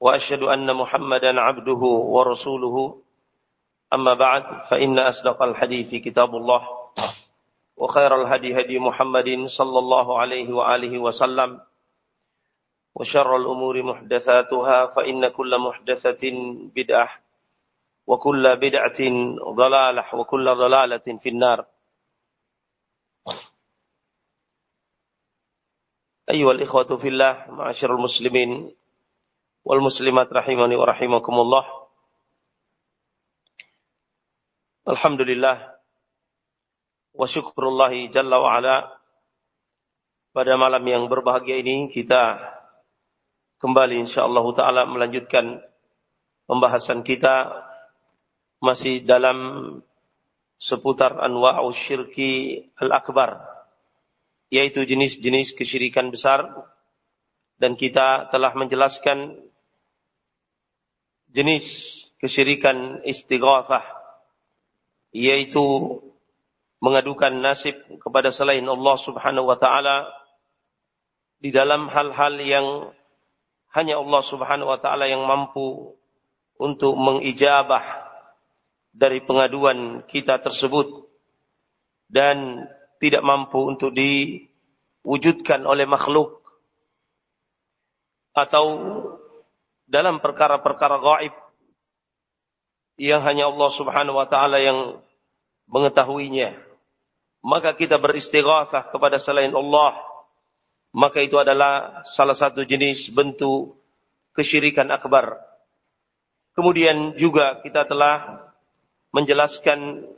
وأشهد أن محمدا عبده ورسوله. أما بعد فإن أصدق الحديث كتاب الله وخير الهدي هدي محمد صلى الله عليه وآله وسلم وشر الأمور محدثاتها فإن كل محدثة بدعة وكل بدعة ضلالة وكل ضلالة في النار. أيها الإخوة في الله معاشر المسلمين wal muslimat rahimani wa rahimakumullah. Alhamdulillah wa syukrullahi jalla wa ala pada malam yang berbahagia ini kita kembali insyaallah taala melanjutkan pembahasan kita masih dalam seputar anwa'u syirki al-akbar yaitu jenis-jenis kesyirikan besar dan kita telah menjelaskan jenis kesyirikan istighatsah yaitu mengadukan nasib kepada selain Allah Subhanahu wa taala di dalam hal-hal yang hanya Allah Subhanahu wa taala yang mampu untuk mengijabah dari pengaduan kita tersebut dan tidak mampu untuk diwujudkan oleh makhluk atau dalam perkara-perkara gaib yang hanya Allah Subhanahu wa taala yang mengetahuinya. Maka kita beristighatsah kepada selain Allah. Maka itu adalah salah satu jenis bentuk kesyirikan akbar. Kemudian juga kita telah menjelaskan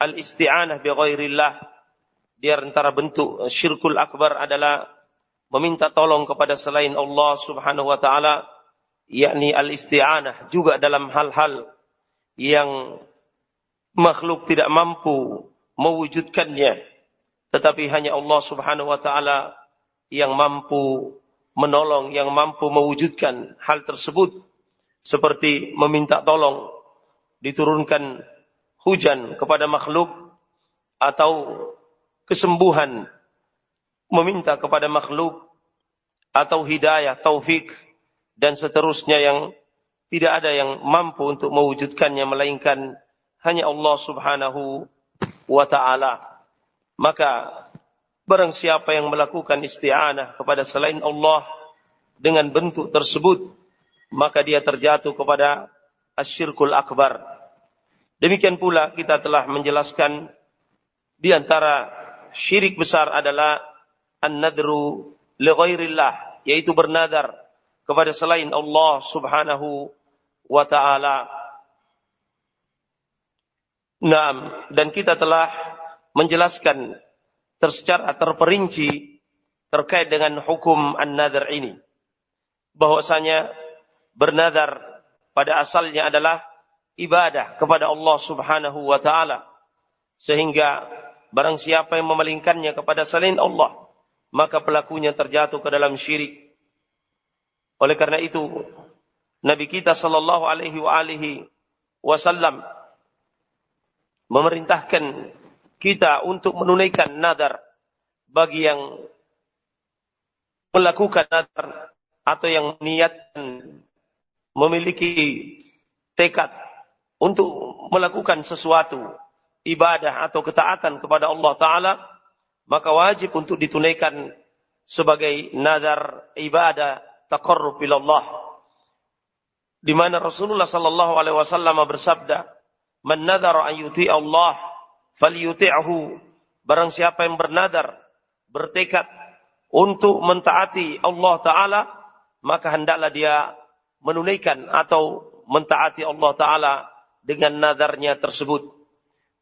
al-isti'anah bi ghairillah. Di antara bentuk syirkul akbar adalah meminta tolong kepada selain Allah Subhanahu wa taala yakni al-isti'anah juga dalam hal-hal yang makhluk tidak mampu mewujudkannya. Tetapi hanya Allah Subhanahu wa taala yang mampu menolong yang mampu mewujudkan hal tersebut seperti meminta tolong diturunkan hujan kepada makhluk atau kesembuhan meminta kepada makhluk atau hidayah taufik dan seterusnya yang tidak ada yang mampu untuk mewujudkannya melainkan hanya Allah Subhanahu wa taala. Maka barang siapa yang melakukan isti'anah kepada selain Allah dengan bentuk tersebut, maka dia terjatuh kepada asyirkul akbar. Demikian pula kita telah menjelaskan di antara syirik besar adalah an-nadru li ghairillah, yaitu bernadar kepada selain Allah Subhanahu wa taala. Naam, dan kita telah menjelaskan secara terperinci terkait dengan hukum an-nadar ini. Bahwasanya bernadar pada asalnya adalah ibadah kepada Allah Subhanahu wa taala. Sehingga barang siapa yang memalingkannya kepada selain Allah, maka pelakunya terjatuh ke dalam syirik oleh karena itu, Nabi kita sallallahu alaihi wa alihi wasallam memerintahkan kita untuk menunaikan nadar bagi yang melakukan nadar atau yang niatkan memiliki tekad untuk melakukan sesuatu ibadah atau ketaatan kepada Allah taala maka wajib untuk ditunaikan sebagai nadar ibadah taqarrub ila Allah. Di mana Rasulullah sallallahu alaihi wasallam bersabda, "Man nadhara an yuti Allah, falyuti'hu." Barang siapa yang bernadar, bertekad untuk mentaati Allah taala, maka hendaklah dia menunaikan atau mentaati Allah taala dengan nadarnya tersebut.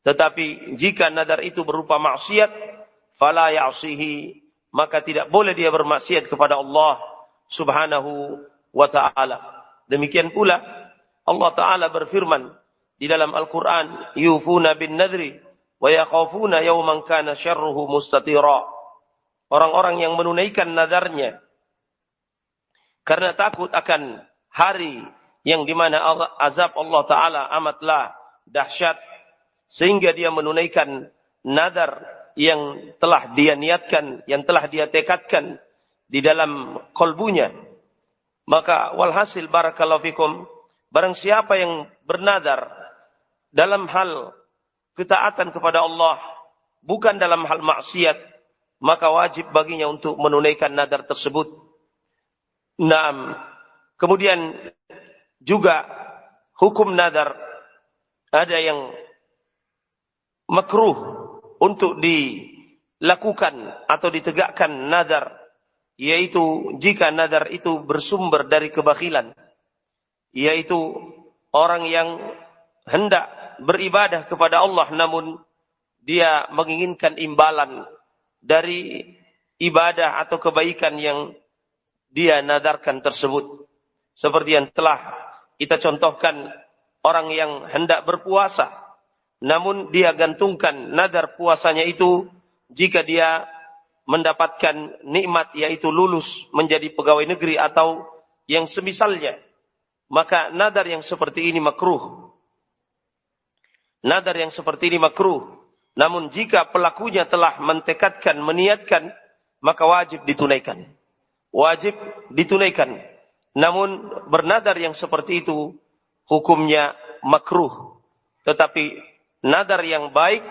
Tetapi jika nadar itu berupa maksiat, fala ya'sihi, maka tidak boleh dia bermaksiat kepada Allah subhanahu wa taala. Demikian pula Allah taala berfirman di dalam Al-Qur'an, "Yufuna bin nadri wa yakhafuna yawman kana syarruhu mustatira." Orang-orang yang menunaikan nadarnya karena takut akan hari yang di mana azab Allah Ta'ala amatlah dahsyat sehingga dia menunaikan nadar yang telah dia niatkan, yang telah dia tekadkan di dalam kolbunya. Maka walhasil barakallahu fikum, barang siapa yang bernadar dalam hal ketaatan kepada Allah, bukan dalam hal maksiat, maka wajib baginya untuk menunaikan nadar tersebut. Naam. Kemudian juga hukum nadar ada yang makruh untuk dilakukan atau ditegakkan nadar yaitu jika nadar itu bersumber dari kebakhilan yaitu orang yang hendak beribadah kepada Allah namun dia menginginkan imbalan dari ibadah atau kebaikan yang dia nadarkan tersebut. Seperti yang telah kita contohkan orang yang hendak berpuasa namun dia gantungkan nadar puasanya itu jika dia mendapatkan nikmat yaitu lulus menjadi pegawai negeri atau yang semisalnya. Maka nadar yang seperti ini makruh. Nadar yang seperti ini makruh. Namun jika pelakunya telah mentekadkan, meniatkan, maka wajib ditunaikan. Wajib ditunaikan. Namun bernadar yang seperti itu hukumnya makruh. Tetapi nadar yang baik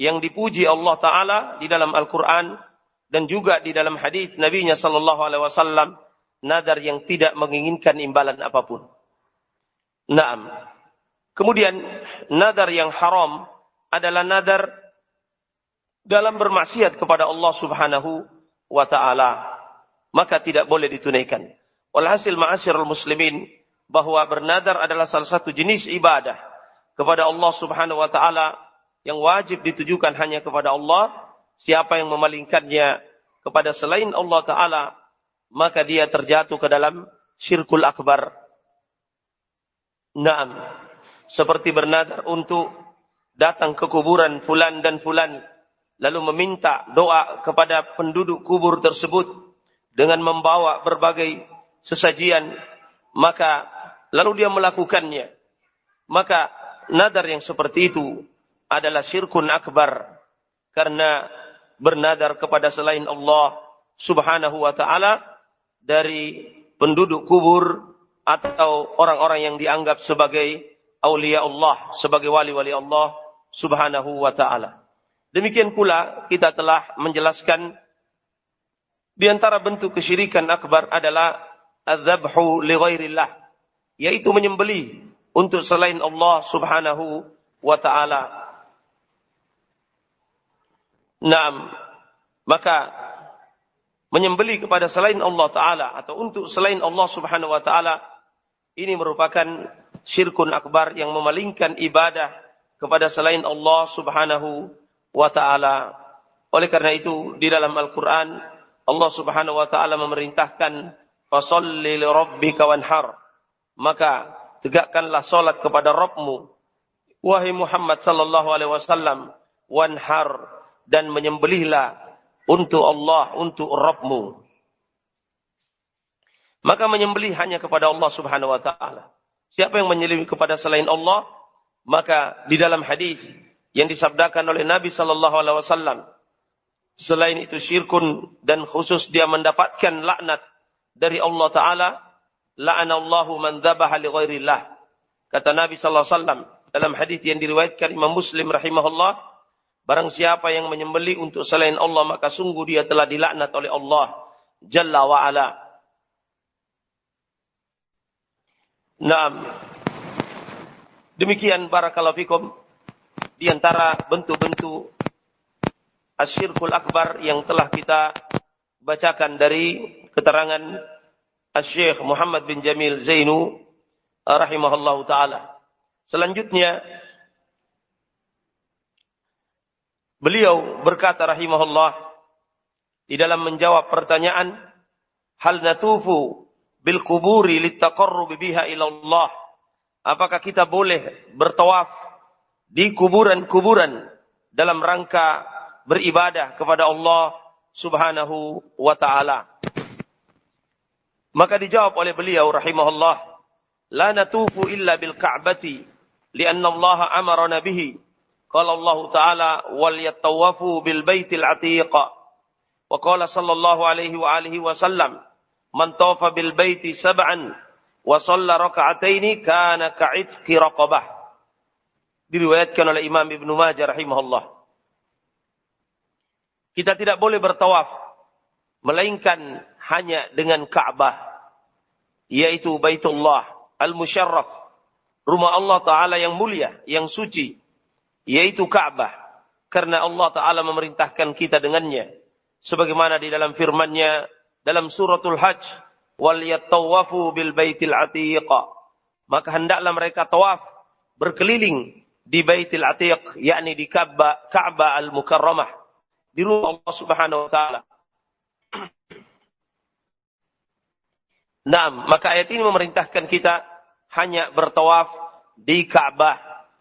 yang dipuji Allah taala di dalam Al-Qur'an dan juga di dalam hadis Nabi-Nya sallallahu alaihi wasallam nadar yang tidak menginginkan imbalan apa pun. Naam. Kemudian nadar yang haram adalah nadar dalam bermaksiat kepada Allah Subhanahu wa taala. Maka tidak boleh ditunaikan. Walhasil ma'asyiral muslimin bahwa bernadar adalah salah satu jenis ibadah kepada Allah Subhanahu wa taala yang wajib ditujukan hanya kepada Allah. Siapa yang memalingkannya kepada selain Allah taala, maka dia terjatuh ke dalam syirkul akbar. Naam. Seperti bernadar untuk datang ke kuburan fulan dan fulan lalu meminta doa kepada penduduk kubur tersebut dengan membawa berbagai sesajian maka lalu dia melakukannya maka nadar yang seperti itu adalah syirkun akbar karena bernadar kepada selain Allah Subhanahu wa taala dari penduduk kubur atau orang-orang yang dianggap sebagai aulia Allah, sebagai wali-wali Allah Subhanahu wa taala. Demikian pula kita telah menjelaskan di antara bentuk kesyirikan akbar adalah adzabhu li ghairillah, yaitu menyembelih untuk selain Allah Subhanahu wa taala. Naam. Maka menyembeli kepada selain Allah taala atau untuk selain Allah Subhanahu wa taala ini merupakan syirkun akbar yang memalingkan ibadah kepada selain Allah Subhanahu wa taala. Oleh karena itu di dalam Al-Qur'an Allah Subhanahu wa taala memerintahkan fasholli li rabbika wanhar. Maka tegakkanlah solat kepada Rabbmu. Wahai Muhammad sallallahu alaihi wasallam, wanhar dan menyembelihlah untuk Allah, untuk Rabbmu. Maka menyembelih hanya kepada Allah Subhanahu wa taala. Siapa yang menyembelih kepada selain Allah, maka di dalam hadis yang disabdakan oleh Nabi sallallahu alaihi wasallam, selain itu syirkun dan khusus dia mendapatkan laknat dari Allah taala la'anallahu man dzabaha li ghairillah. Kata Nabi sallallahu alaihi wasallam dalam hadis yang diriwayatkan Imam Muslim rahimahullah, barang siapa yang menyembelih untuk selain Allah maka sungguh dia telah dilaknat oleh Allah jalla wa ala. Demikian barakallahu fikum di antara bentuk-bentuk asyirkul akbar yang telah kita bacakan dari keterangan Syekh Muhammad bin Jamil Zainu rahimahullah taala. Selanjutnya beliau berkata rahimahullah di dalam menjawab pertanyaan hal natufu bil kuburi litaqarrub biha ila Allah. Apakah kita boleh bertawaf di kuburan-kuburan dalam rangka beribadah kepada Allah Subhanahu wa taala? Maka dijawab oleh beliau rahimahullah, la natufu illa bil ka'bati lianna Allah amarna bihi. Qala Allah taala wal yatawafu bil baitil atiq. Wa qala sallallahu alaihi wa alihi wasallam man tawafa bil baiti sab'an wa shalla raka'ataini kana ka'itqi raqabah. Diriwayatkan oleh Imam Ibnu Majah rahimahullah. Kita tidak boleh bertawaf melainkan hanya dengan Ka'bah yaitu Baitullah Al-Musyarraf rumah Allah taala yang mulia yang suci yaitu Ka'bah. Karena Allah taala memerintahkan kita dengannya. Sebagaimana di dalam firman-Nya dalam suratul Hajj wal yatawafu bil baitil atiq. Maka hendaklah mereka tawaf berkeliling di baitil atiq yakni di Ka'bah Ka'bah al-Mukarramah. Di rumah Allah Subhanahu wa taala. Nah, maka ayat ini memerintahkan kita hanya bertawaf di Ka'bah.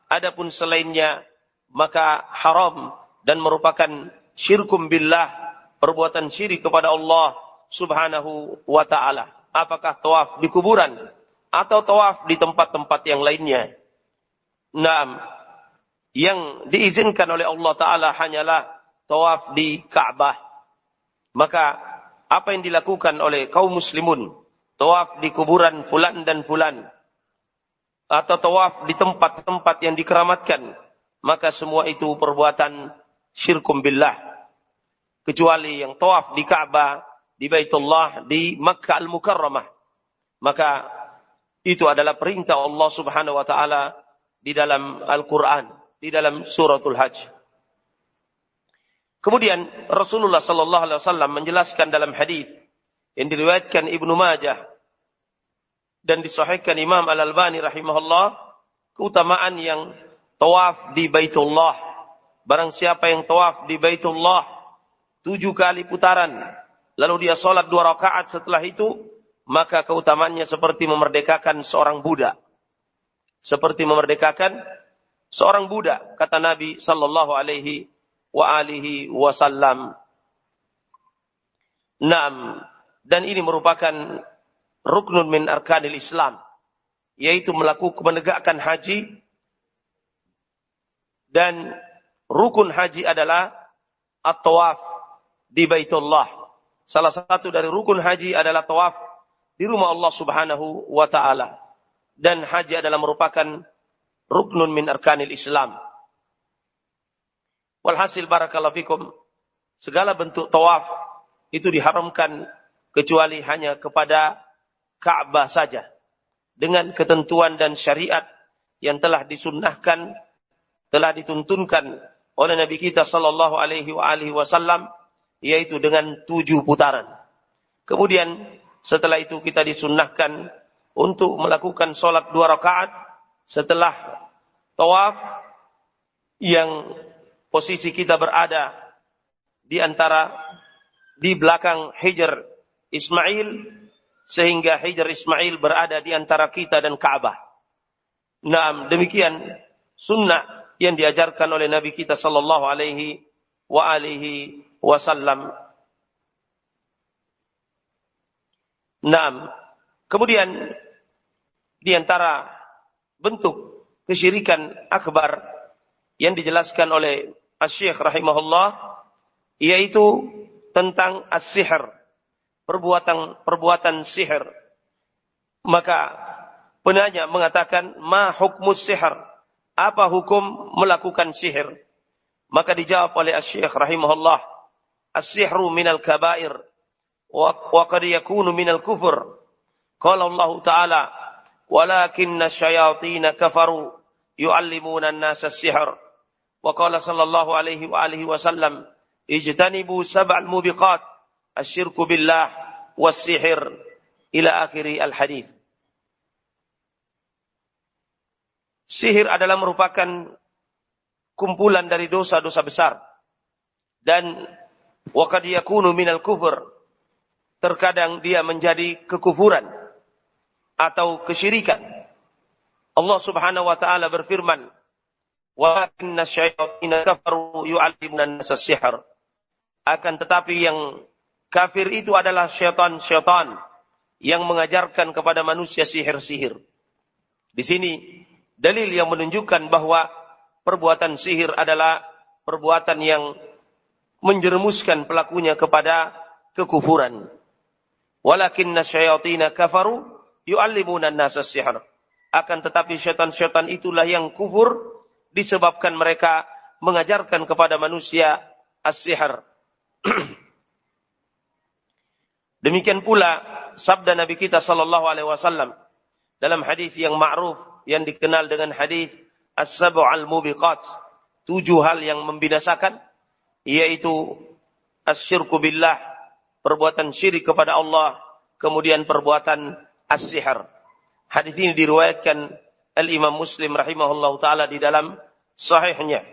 Adapun selainnya maka haram dan merupakan syirkum billah, perbuatan syirik kepada Allah Subhanahu wa taala. Apakah tawaf di kuburan atau tawaf di tempat-tempat yang lainnya? Naam. Yang diizinkan oleh Allah taala hanyalah tawaf di Ka'bah. Maka apa yang dilakukan oleh kaum muslimun, tawaf di kuburan fulan dan fulan atau tawaf di tempat-tempat yang dikeramatkan, maka semua itu perbuatan syirkum billah. Kecuali yang tawaf di Ka'bah di Baitullah di Makkah Al-Mukarramah. Maka itu adalah perintah Allah Subhanahu wa taala di dalam Al-Qur'an, di dalam suratul Hajj. Kemudian Rasulullah sallallahu alaihi wasallam menjelaskan dalam hadis yang diriwayatkan Ibnu Majah dan disahihkan Imam Al-Albani rahimahullah keutamaan yang tawaf di Baitullah. Barang siapa yang tawaf di Baitullah tujuh kali putaran lalu dia sholat dua rakaat setelah itu, maka keutamannya seperti memerdekakan seorang budak. Seperti memerdekakan seorang budak, kata Nabi sallallahu alaihi wa alihi wasallam. Naam, dan ini merupakan ruknun min arkanil Islam, yaitu melakukan menegakkan haji dan rukun haji adalah at-tawaf di Baitullah. Salah satu dari rukun haji adalah tawaf di rumah Allah Subhanahu wa taala. Dan haji adalah merupakan ruknun min arkanil Islam. Walhasil barakallahu fikum, segala bentuk tawaf itu diharamkan kecuali hanya kepada Ka'bah saja. Dengan ketentuan dan syariat yang telah disunnahkan, telah dituntunkan oleh Nabi kita sallallahu alaihi wasallam yaitu dengan tujuh putaran. Kemudian setelah itu kita disunnahkan untuk melakukan sholat dua rakaat setelah tawaf yang posisi kita berada di antara di belakang Hijr Ismail sehingga Hijr Ismail berada di antara kita dan Ka'bah. Nah, demikian sunnah yang diajarkan oleh Nabi kita sallallahu alaihi wa alihi wasallam. Naam. Kemudian di antara bentuk kesyirikan akbar yang dijelaskan oleh Asy-Syaikh rahimahullah yaitu tentang as-sihr, perbuatan perbuatan sihir. Maka penanya mengatakan ma hukmus sihr? Apa hukum melakukan sihir? Maka dijawab oleh Asy-Syaikh rahimahullah as-sihru minal kabair wa qad yakunu minal kufur. Qala Allah Ta'ala, "Walakinna syayatin kafaru yu'allimuna an-nasa as-sihr." Wa qala sallallahu alaihi wa alihi wasallam, "Ijtanibu sab'al mubiqat, asyirku billah was-sihr." Ila akhiri al-hadis. Sihir adalah merupakan kumpulan dari dosa-dosa besar. Dan Wa yakunu minal kufur. Terkadang dia menjadi kekufuran. atau kesyirikan. Allah Subhanahu wa taala berfirman, "Walakinna syayatin kafaru yu'allimuna an-nasa sihr." Akan tetapi yang kafir itu adalah syaitan-syaitan yang mengajarkan kepada manusia sihir-sihir. Di sini dalil yang menunjukkan bahwa perbuatan sihir adalah perbuatan yang menjerumuskan pelakunya kepada kekufuran. Walakinna syayatina kafaru yu'allimuna an-nasa sihr. Akan tetapi syaitan-syaitan itulah yang kufur disebabkan mereka mengajarkan kepada manusia as-sihr. Demikian pula sabda Nabi kita sallallahu alaihi wasallam dalam hadis yang ma'ruf yang dikenal dengan hadis as-sab'al mubiqat, tujuh hal yang membinasakan yaitu asyirku billah, perbuatan syirik kepada Allah, kemudian perbuatan as-sihr. Hadis ini diriwayatkan Al-Imam Muslim rahimahullah taala di dalam sahihnya.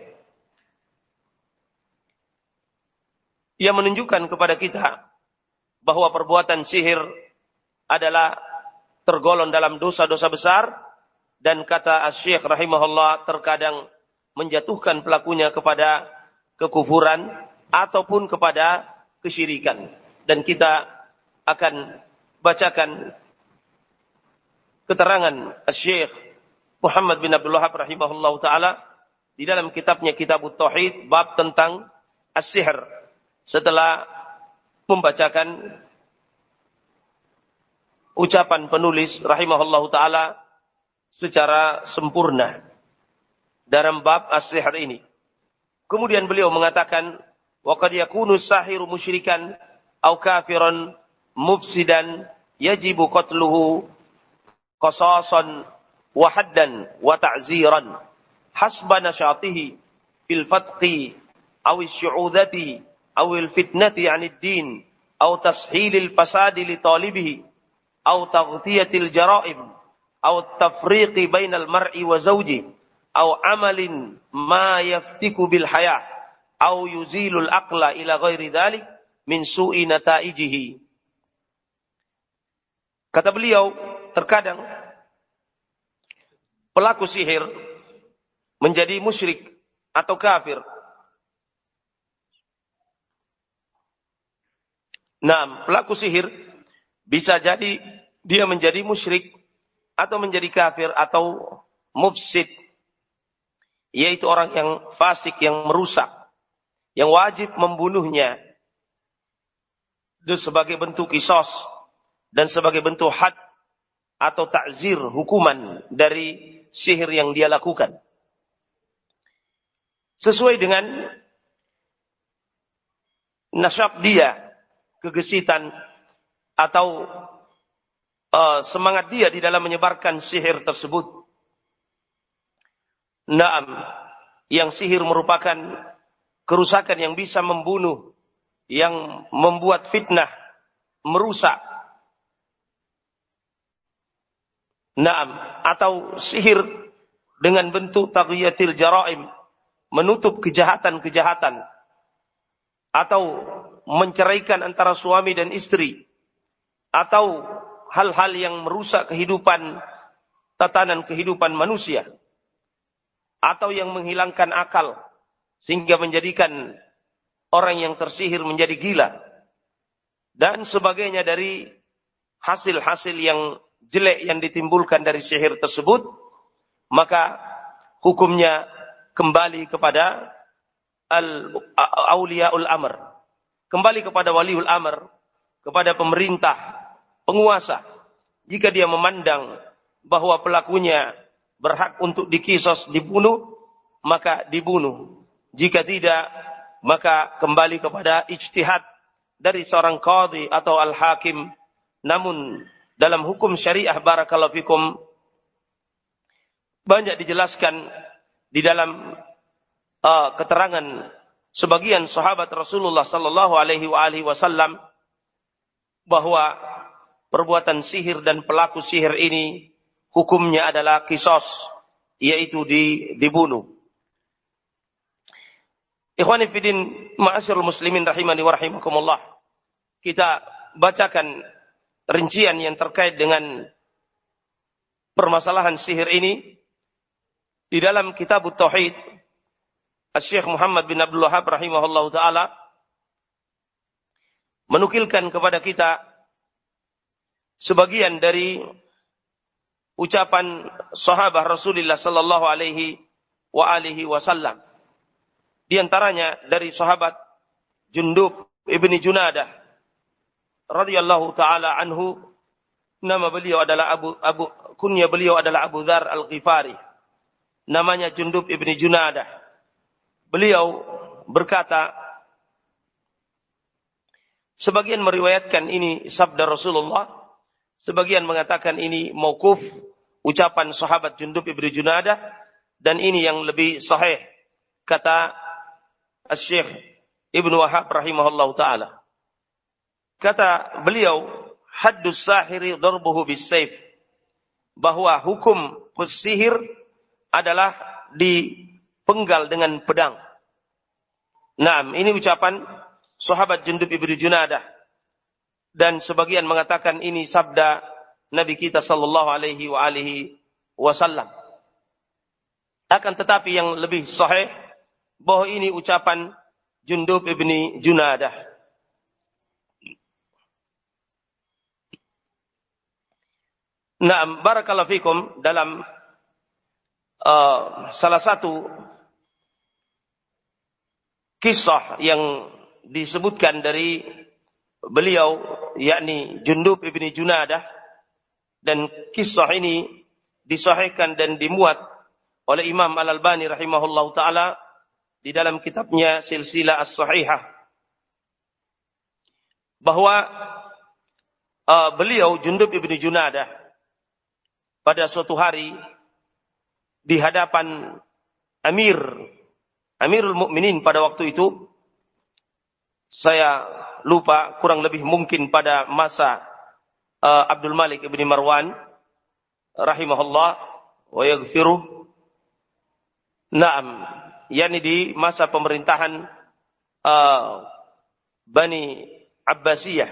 Ia menunjukkan kepada kita bahwa perbuatan sihir adalah tergolong dalam dosa-dosa besar dan kata Syekh rahimahullah terkadang menjatuhkan pelakunya kepada kekufuran ataupun kepada kesyirikan. Dan kita akan bacakan keterangan Syekh Muhammad bin Abdul Wahab rahimahullah taala di dalam kitabnya Kitab Tauhid bab tentang as-sihr setelah membacakan ucapan penulis rahimahullah taala secara sempurna dalam bab as-sihr ini. Kemudian beliau mengatakan, "Wa qad yakunu mufsidan yajibu qatluhu qasasan wa haddan hasba nashatihi fil fatqi aw syu'udati aw fitnati 'anid din tashilil fasadi li talibihi aw taghtiyatil jara'im aw tafriqi bainal mar'i wa zawjihi au amalin ma yaftiku bil hayah au yuzilul aqla ila ghairi dhalik min su'i nataijihi. Kata beliau, terkadang pelaku sihir menjadi musyrik atau kafir. Nah, pelaku sihir bisa jadi dia menjadi musyrik atau menjadi kafir atau mufsid yaitu orang yang fasik, yang merusak, yang wajib membunuhnya itu sebagai bentuk kisos dan sebagai bentuk had atau takzir hukuman dari sihir yang dia lakukan. Sesuai dengan nasab dia, kegesitan atau uh, semangat dia di dalam menyebarkan sihir tersebut. Naam, yang sihir merupakan kerusakan yang bisa membunuh, yang membuat fitnah, merusak. Naam, atau sihir dengan bentuk taghyatil jaraim, menutup kejahatan-kejahatan atau menceraikan antara suami dan istri atau hal-hal yang merusak kehidupan tatanan kehidupan manusia atau yang menghilangkan akal sehingga menjadikan orang yang tersihir menjadi gila dan sebagainya dari hasil-hasil yang jelek yang ditimbulkan dari sihir tersebut maka hukumnya kembali kepada al auliaul amr. Kembali kepada waliul amr kepada pemerintah penguasa jika dia memandang bahwa pelakunya berhak untuk dikisos dibunuh, maka dibunuh. Jika tidak, maka kembali kepada ijtihad dari seorang qadhi atau al-hakim. Namun dalam hukum syariah barakallahu fikum banyak dijelaskan di dalam uh, keterangan sebagian sahabat Rasulullah sallallahu alaihi wasallam bahwa perbuatan sihir dan pelaku sihir ini hukumnya adalah kisos, yaitu di, dibunuh. Ikhwani fidin ma'asyarul muslimin rahimani wa rahimakumullah. Kita bacakan rincian yang terkait dengan permasalahan sihir ini di dalam kitab Tauhid Syekh Muhammad bin Abdul Wahab rahimahullah taala menukilkan kepada kita sebagian dari ucapan sahabat Rasulullah sallallahu alaihi wa alihi wasallam. Di antaranya dari sahabat Jundub ibni Junadah radhiyallahu taala anhu nama beliau adalah Abu Abu kunya beliau adalah Abu Dzar Al-Ghifari. Namanya Jundub ibni Junadah. Beliau berkata, sebagian meriwayatkan ini sabda Rasulullah, sebagian mengatakan ini mauquf ucapan sahabat Jundub ibni Junadah dan ini yang lebih sahih kata Syekh Ibnu Wahab rahimahullah taala. Kata beliau, haddus sahiri darbuhu bisayf bahwa hukum sihir adalah dipenggal dengan pedang. Nah, ini ucapan sahabat Jundub ibnu Junadah. Dan sebagian mengatakan ini sabda Nabi kita sallallahu alaihi wa alihi wasallam. Akan tetapi yang lebih sahih bahwa ini ucapan Jundub ibni Junadah. Nah, barakallahu fikum dalam uh, salah satu kisah yang disebutkan dari beliau yakni Jundub ibni Junadah dan kisah ini disahihkan dan dimuat oleh Imam Al-Albani rahimahullahu taala di dalam kitabnya Silsilah As-Sahihah. Bahwa uh, beliau Jundub ibni Junadah pada suatu hari di hadapan Amir Amirul Mukminin pada waktu itu saya lupa kurang lebih mungkin pada masa uh, Abdul Malik ibni Marwan rahimahullah wa yaghfiruh Naam yakni di masa pemerintahan uh, Bani Abbasiyah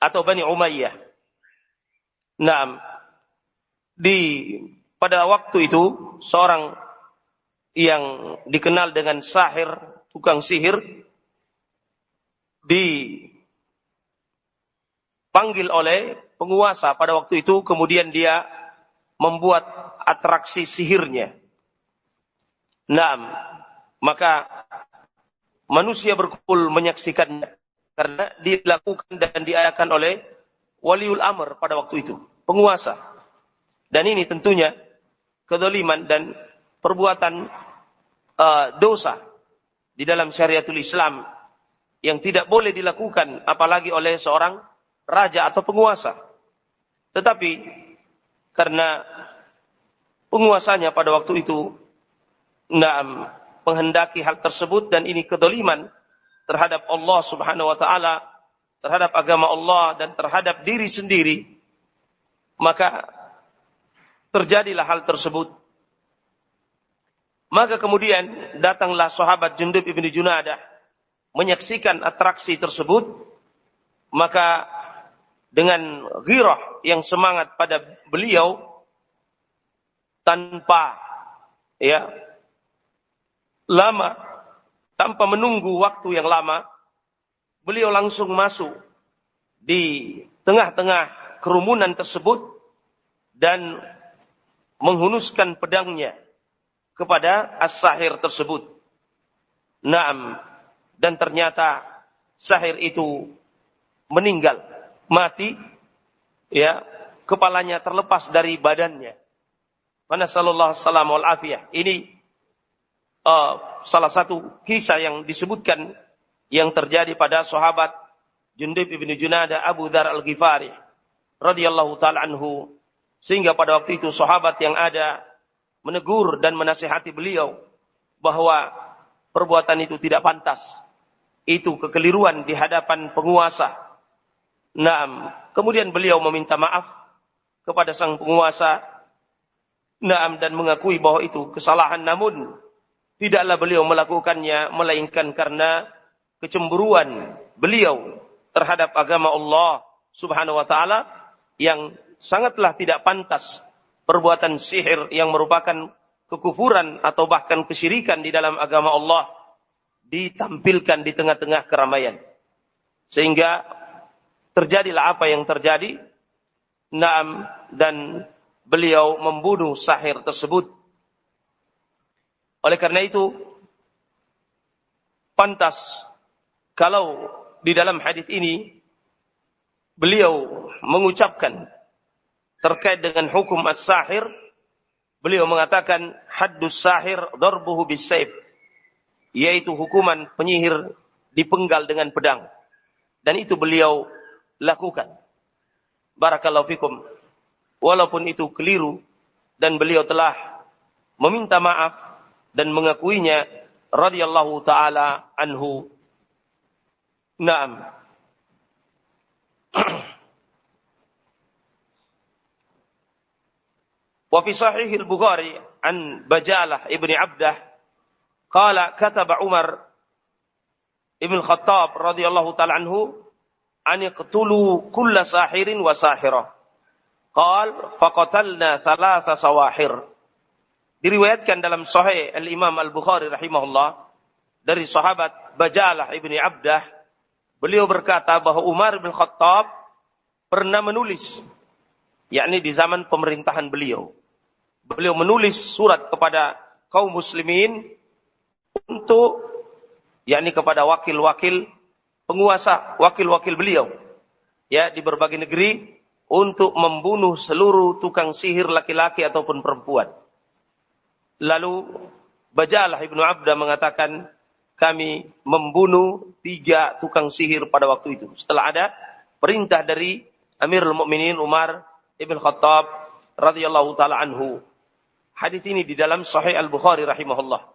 atau Bani Umayyah. Nah, di pada waktu itu seorang yang dikenal dengan sahir, tukang sihir, dipanggil oleh penguasa pada waktu itu, kemudian dia membuat atraksi sihirnya. Nah, maka manusia berkumpul menyaksikannya karena dilakukan dan diayakan oleh waliul amr pada waktu itu, penguasa. Dan ini tentunya kedoliman dan perbuatan uh, dosa di dalam syariatul Islam yang tidak boleh dilakukan apalagi oleh seorang raja atau penguasa. Tetapi karena penguasanya pada waktu itu nah, menghendaki hal tersebut dan ini kedoliman terhadap Allah Subhanahu wa taala terhadap agama Allah dan terhadap diri sendiri, maka terjadilah hal tersebut. Maka kemudian datanglah sahabat Jundub ibni Junadah menyaksikan atraksi tersebut, maka dengan ghirah yang semangat pada beliau tanpa ya lama tanpa menunggu waktu yang lama beliau langsung masuk di tengah-tengah kerumunan tersebut dan menghunuskan pedangnya kepada as-sahir tersebut. Naam. Dan ternyata sahir itu meninggal, mati, ya, kepalanya terlepas dari badannya. Mana sallallahu wal afiyah. Ini uh, salah satu kisah yang disebutkan yang terjadi pada sahabat Jundib ibn Junada Abu Dhar al-Ghifari radhiyallahu taala anhu sehingga pada waktu itu sahabat yang ada menegur dan menasihati beliau bahwa perbuatan itu tidak pantas. Itu kekeliruan di hadapan penguasa. Naam. Kemudian beliau meminta maaf kepada sang penguasa. Naam dan mengakui bahwa itu kesalahan namun tidaklah beliau melakukannya melainkan karena kecemburuan beliau terhadap agama Allah Subhanahu wa taala yang sangatlah tidak pantas perbuatan sihir yang merupakan kekufuran atau bahkan kesyirikan di dalam agama Allah ditampilkan di tengah-tengah keramaian. Sehingga terjadilah apa yang terjadi. Naam dan beliau membunuh sahir tersebut. Oleh karena itu, pantas kalau di dalam hadis ini beliau mengucapkan terkait dengan hukum as-sahir, beliau mengatakan haddus sahir darbuhu bisayf, yaitu hukuman penyihir dipenggal dengan pedang. Dan itu beliau lakukan. Barakallahu fikum. Walaupun itu keliru dan beliau telah meminta maaf dan mengakuinya radhiyallahu taala anhu. Naam. Wa fi sahih Bukhari an Bajalah ibni Abdah qala kataba Umar ibn Khattab radhiyallahu taala anhu an iqtulu kulla sahirin wa sahirah. Qal faqatalna thalatha sawahir. Diriwayatkan dalam Sahih Al-Imam Al-Bukhari rahimahullah dari sahabat Bajalah ibni Abdah, beliau berkata bahwa Umar bin Khattab pernah menulis, yakni di zaman pemerintahan beliau beliau menulis surat kepada kaum muslimin untuk yakni kepada wakil-wakil penguasa, wakil-wakil beliau ya di berbagai negeri untuk membunuh seluruh tukang sihir laki-laki ataupun perempuan. Lalu Bajalah Ibnu Abda mengatakan kami membunuh tiga tukang sihir pada waktu itu. Setelah ada perintah dari Amirul Mukminin Umar Ibn Khattab radhiyallahu taala anhu. Hadis ini di dalam Sahih Al-Bukhari rahimahullah.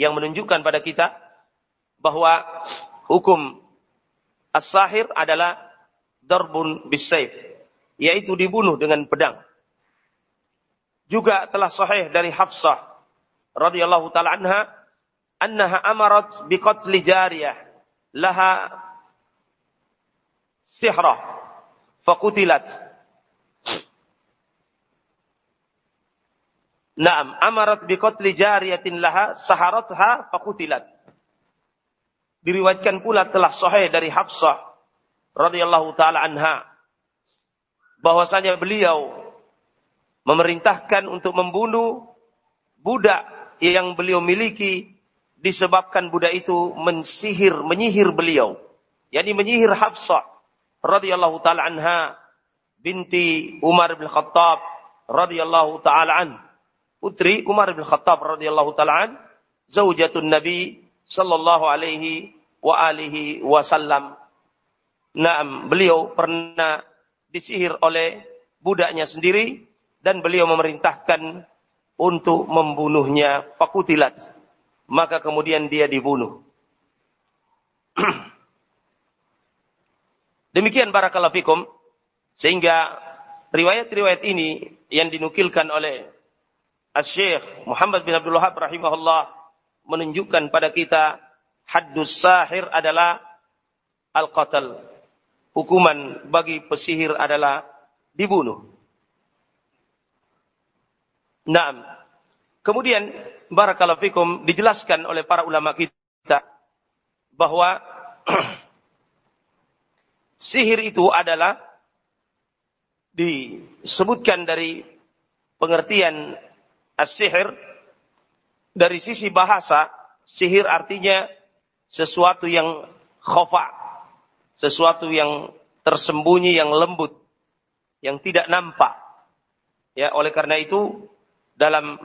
Yang menunjukkan pada kita bahwa hukum as-sahir adalah darbun bisayf, yaitu dibunuh dengan pedang. Juga telah sahih dari Hafsah radhiyallahu taala anha annaha amarat biqatli jariyah laha sihra faqutilat Naam, amarat biqatli jariyatin laha saharatha faqutilat. Diriwayatkan pula telah sahih dari Hafsah radhiyallahu taala anha. Bahwasanya beliau memerintahkan untuk membunuh budak yang beliau miliki disebabkan budak itu mensihir menyihir beliau. Yakni menyihir Hafsah radhiyallahu taala anha binti Umar bin Khattab radhiyallahu taala anhu putri Umar bin Khattab radhiyallahu taala zaujatun Nabi sallallahu alaihi wa alihi wasallam. Naam, beliau pernah disihir oleh budaknya sendiri dan beliau memerintahkan untuk membunuhnya fakutilat. Maka kemudian dia dibunuh. Demikian barakallahu fikum sehingga riwayat-riwayat ini yang dinukilkan oleh Asy-Syaikh Muhammad bin Abdul Wahab rahimahullah menunjukkan pada kita haddus sahir adalah al-qatl. Hukuman bagi pesihir adalah dibunuh. Naam. Kemudian barakallahu fikum dijelaskan oleh para ulama kita bahwa sihir itu adalah disebutkan dari pengertian as-sihir dari sisi bahasa, sihir artinya sesuatu yang khofa, sesuatu yang tersembunyi, yang lembut, yang tidak nampak. Ya, oleh karena itu dalam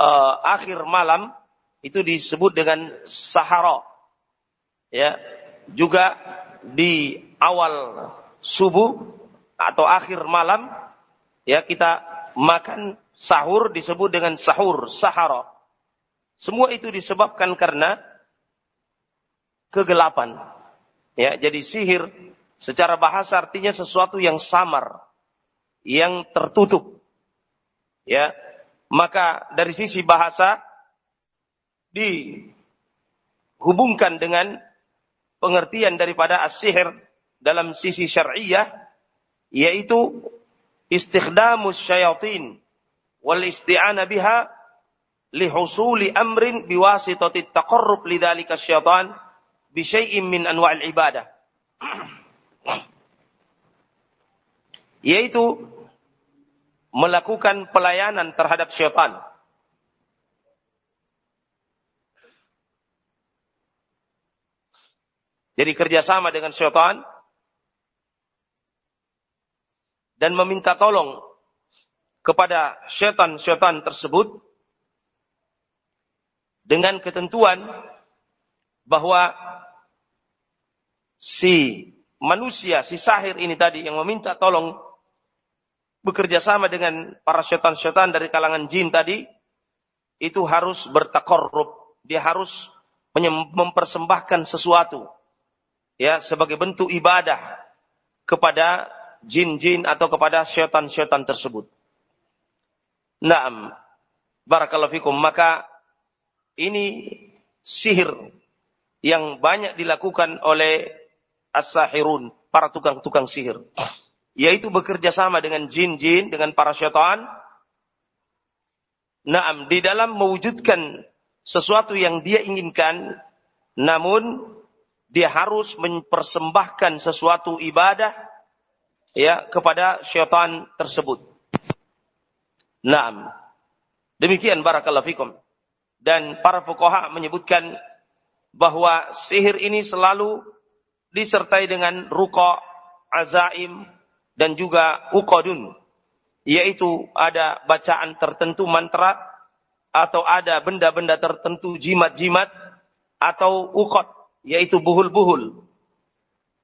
uh, akhir malam itu disebut dengan sahara. Ya, juga di awal subuh atau akhir malam ya kita makan sahur disebut dengan sahur, sahara. Semua itu disebabkan karena kegelapan. Ya, jadi sihir secara bahasa artinya sesuatu yang samar, yang tertutup. Ya, maka dari sisi bahasa dihubungkan dengan pengertian daripada as-sihir dalam sisi syariah yaitu istikhdamus syayatin wal isti'ana biha lihusuli amrin biwasitati taqarrub lidzalika syaitan bi syai'in min anwa'il ibadah. Yaitu melakukan pelayanan terhadap syaitan. Jadi kerjasama dengan syaitan dan meminta tolong kepada syaitan-syaitan tersebut dengan ketentuan bahwa si manusia, si sahir ini tadi yang meminta tolong bekerja sama dengan para syaitan-syaitan dari kalangan jin tadi, itu harus bertakorup. Dia harus mempersembahkan sesuatu. Ya, sebagai bentuk ibadah kepada jin-jin atau kepada syaitan-syaitan tersebut. Naam. Barakallahu fikum. Maka ini sihir yang banyak dilakukan oleh as-sahirun, para tukang-tukang sihir. Yaitu bekerja sama dengan jin-jin, dengan para syaitan. Naam, di dalam mewujudkan sesuatu yang dia inginkan, namun dia harus mempersembahkan sesuatu ibadah ya kepada syaitan tersebut. Naam. Demikian barakallahu fikum. Dan para fuqaha menyebutkan bahwa sihir ini selalu disertai dengan ruqa, azaim dan juga uqadun. Yaitu ada bacaan tertentu mantra atau ada benda-benda tertentu jimat-jimat atau uqad yaitu buhul-buhul.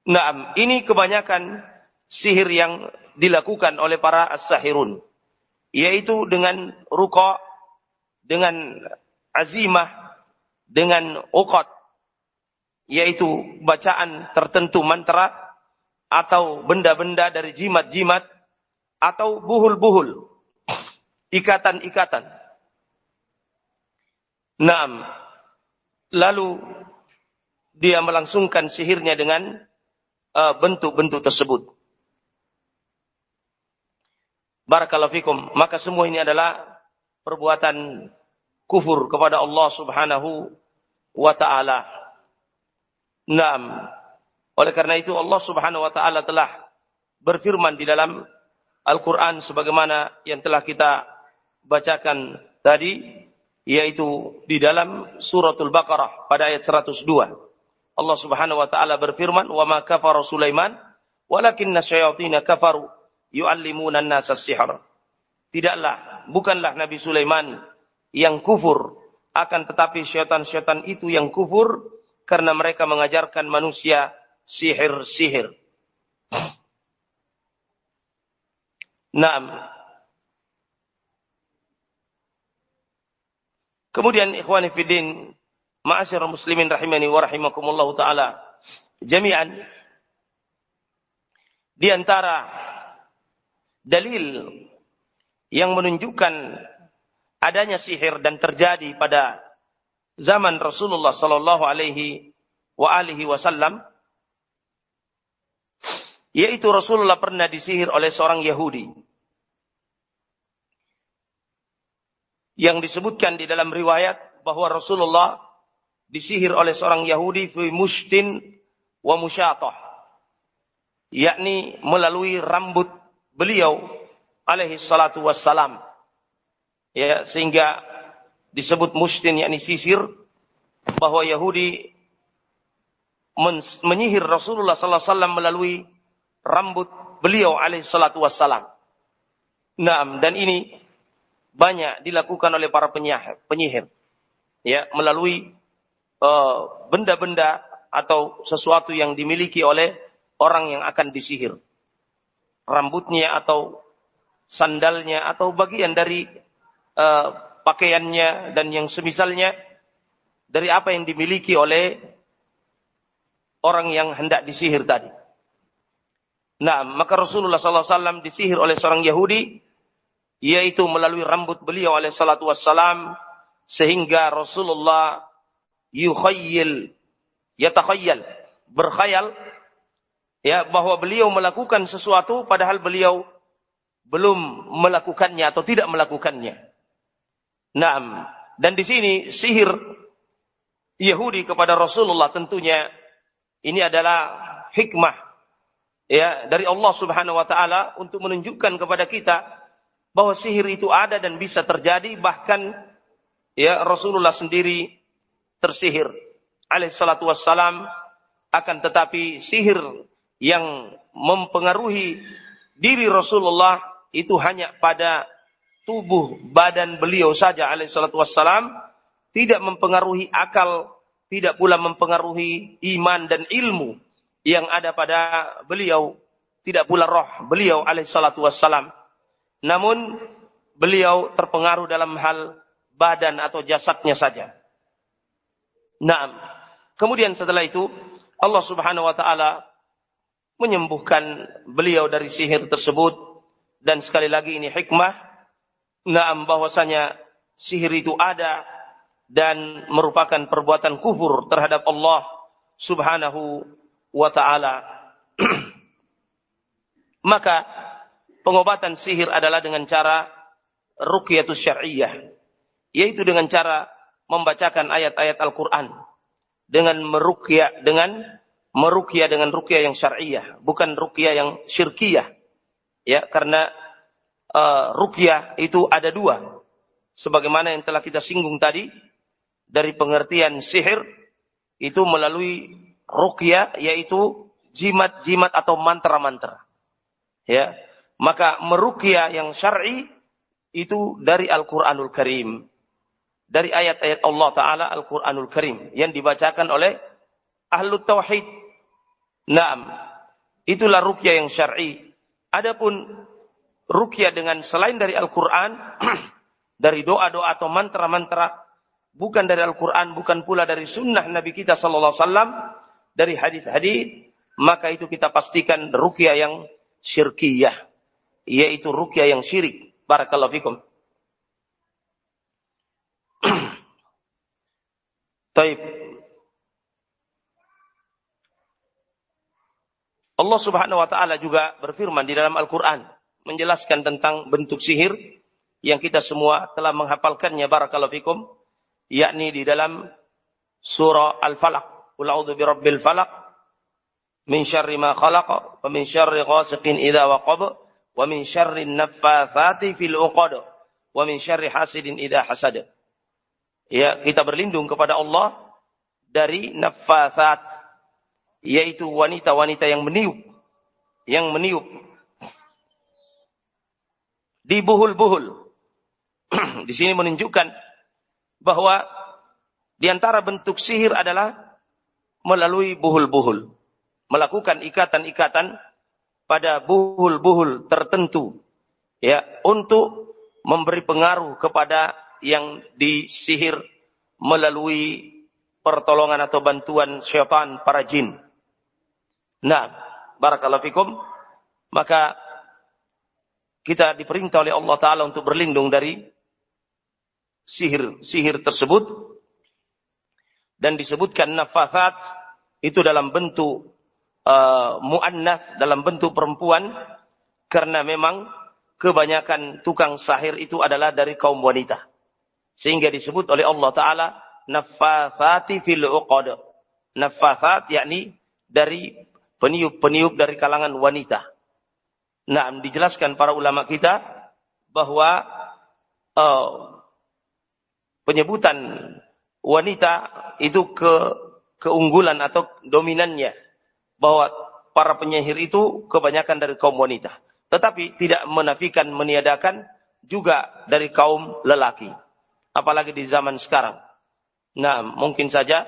Nah, ini kebanyakan sihir yang dilakukan oleh para as-sahirun. Yaitu dengan ruqa, dengan azimah, dengan uqat. Yaitu bacaan tertentu mantra, atau benda-benda dari jimat-jimat, atau buhul-buhul. Ikatan-ikatan. Naam. Lalu dia melangsungkan sihirnya dengan uh, bentuk-bentuk uh, tersebut. Barakallahu fikum. Maka semua ini adalah perbuatan kufur kepada Allah Subhanahu wa taala. Naam. Oleh karena itu Allah Subhanahu wa taala telah berfirman di dalam Al-Qur'an sebagaimana yang telah kita bacakan tadi yaitu di dalam suratul Baqarah pada ayat 102. Allah Subhanahu wa taala berfirman, "Wa ma kafara Sulaiman, walakinna syayatin kafaru yu'allimuna nasa sihr. Tidaklah, bukanlah Nabi Sulaiman yang kufur, akan tetapi syaitan-syaitan itu yang kufur karena mereka mengajarkan manusia sihir-sihir. Naam. Kemudian ikhwani fiddin, muslimin rahimani wa rahimakumullah taala jami'an di antara dalil yang menunjukkan adanya sihir dan terjadi pada zaman Rasulullah sallallahu alaihi wa alihi wasallam yaitu Rasulullah pernah disihir oleh seorang Yahudi. Yang disebutkan di dalam riwayat bahwa Rasulullah disihir oleh seorang Yahudi fi mustin wa musyatah yakni melalui rambut beliau alaihi salatu wassalam. Ya, sehingga disebut mustin yakni sisir bahwa Yahudi menyihir Rasulullah sallallahu alaihi wasallam melalui rambut beliau alaihi salatu wassalam. Naam, dan ini banyak dilakukan oleh para penyihir, penyihir. Ya, melalui eh, benda-benda uh, atau sesuatu yang dimiliki oleh orang yang akan disihir rambutnya atau sandalnya atau bagian dari uh, pakaiannya dan yang semisalnya dari apa yang dimiliki oleh orang yang hendak disihir tadi. Nah, maka Rasulullah SAW disihir oleh seorang Yahudi, yaitu melalui rambut beliau oleh salatu wassalam, sehingga Rasulullah yukhayyil, yatakhayyal, berkhayal ya bahwa beliau melakukan sesuatu padahal beliau belum melakukannya atau tidak melakukannya. Naam. Dan di sini sihir Yahudi kepada Rasulullah tentunya ini adalah hikmah ya dari Allah Subhanahu wa taala untuk menunjukkan kepada kita bahwa sihir itu ada dan bisa terjadi bahkan ya Rasulullah sendiri tersihir alaihi salatu wassalam akan tetapi sihir yang mempengaruhi diri Rasulullah itu hanya pada tubuh badan beliau saja alaihi salatu wassalam tidak mempengaruhi akal tidak pula mempengaruhi iman dan ilmu yang ada pada beliau tidak pula roh beliau alaihi salatu wassalam. Namun beliau terpengaruh dalam hal badan atau jasadnya saja. Nah kemudian setelah itu Allah Subhanahu wa taala menyembuhkan beliau dari sihir tersebut. Dan sekali lagi ini hikmah. Naam bahwasanya sihir itu ada dan merupakan perbuatan kufur terhadap Allah Subhanahu wa taala. Maka pengobatan sihir adalah dengan cara ruqyatus syar'iyyah yaitu dengan cara membacakan ayat-ayat Al-Qur'an. Dengan meruqyah dengan meruqyah dengan ruqyah yang syar'iyah, bukan ruqyah yang syirkiyah. Ya, karena uh, ruqyah itu ada dua. Sebagaimana yang telah kita singgung tadi dari pengertian sihir itu melalui ruqyah yaitu jimat-jimat atau mantra-mantra. Ya. Maka meruqyah yang syar'i itu dari Al-Qur'anul Karim. Dari ayat-ayat Allah Ta'ala Al-Quranul Karim. Yang dibacakan oleh Ahlu Tauhid Naam. Itulah rukyah yang syar'i. Adapun rukyah dengan selain dari Al-Qur'an dari doa-doa atau mantra-mantra bukan dari Al-Qur'an, bukan pula dari sunnah Nabi kita sallallahu alaihi wasallam, dari hadis-hadis, maka itu kita pastikan rukyah yang syirkiyah, yaitu rukyah yang syirik. Barakallahu fikum. Taib. Allah Subhanahu wa taala juga berfirman di dalam Al-Qur'an menjelaskan tentang bentuk sihir yang kita semua telah menghafalkannya barakallahu fikum yakni di dalam surah Al-Falaq. Qul a'udzu birabbil falaq min syarri ma khalaq wa min syarri ghasiqin idza waqab wa min syarri naffatsati fil 'uqad wa min syarri hasidin idza hasad. Ya kita berlindung kepada Allah dari naffatsat yaitu wanita-wanita yang meniup. Yang meniup. Di buhul-buhul. Di sini menunjukkan bahwa di antara bentuk sihir adalah melalui buhul-buhul. Melakukan ikatan-ikatan pada buhul-buhul tertentu. Ya untuk memberi pengaruh kepada yang disihir melalui pertolongan atau bantuan syaitan para jin. Nah, barakallahu fikum. Maka kita diperintah oleh Allah Ta'ala untuk berlindung dari sihir sihir tersebut. Dan disebutkan nafasat itu dalam bentuk uh, mu'annas, dalam bentuk perempuan. Karena memang kebanyakan tukang sahir itu adalah dari kaum wanita. Sehingga disebut oleh Allah Ta'ala nafasati fil uqad. Nafasat yakni dari peniup-peniup dari kalangan wanita. Nah, dijelaskan para ulama kita bahwa uh, penyebutan wanita itu ke keunggulan atau dominannya bahwa para penyihir itu kebanyakan dari kaum wanita. Tetapi tidak menafikan meniadakan juga dari kaum lelaki. Apalagi di zaman sekarang. Nah, mungkin saja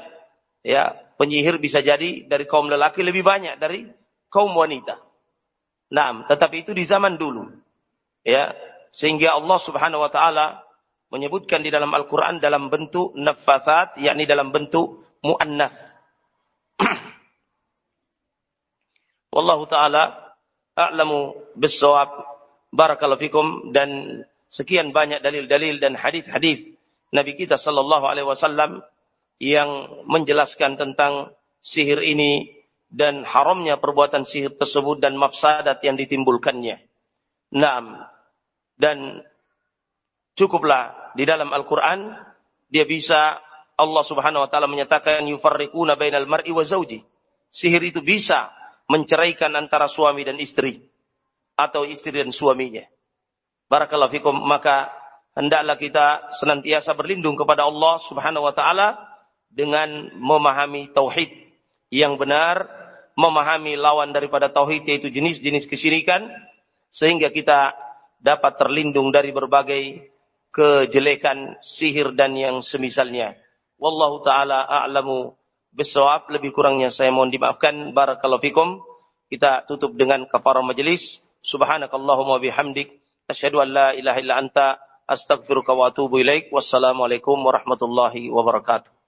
ya penyihir bisa jadi dari kaum lelaki lebih banyak dari kaum wanita. Nah, tetapi itu di zaman dulu. Ya, sehingga Allah Subhanahu wa taala menyebutkan di dalam Al-Qur'an dalam bentuk nafasat, yakni dalam bentuk muannas. Wallahu taala a'lamu bis-shawab. Barakallahu fikum dan sekian banyak dalil-dalil dan hadis-hadis Nabi kita sallallahu alaihi wasallam yang menjelaskan tentang sihir ini dan haramnya perbuatan sihir tersebut dan mafsadat yang ditimbulkannya. Naam. Dan cukuplah di dalam Al-Quran dia bisa Allah Subhanahu wa taala menyatakan yufarriquna bainal mar'i wa zauji. Sihir itu bisa menceraikan antara suami dan istri atau istri dan suaminya. Barakallahu fikum maka hendaklah kita senantiasa berlindung kepada Allah Subhanahu wa taala dengan memahami tauhid yang benar, memahami lawan daripada tauhid yaitu jenis-jenis kesyirikan sehingga kita dapat terlindung dari berbagai kejelekan sihir dan yang semisalnya. Wallahu taala a'lamu bisawab. Lebih kurangnya saya mohon dimaafkan. Barakallahu fikum. Kita tutup dengan kafarah majelis. Subhanakallahumma bihamdik. Asyhadu an la ilaha illa anta astaghfiruka wa atubu ilaik. Wassalamualaikum warahmatullahi wabarakatuh.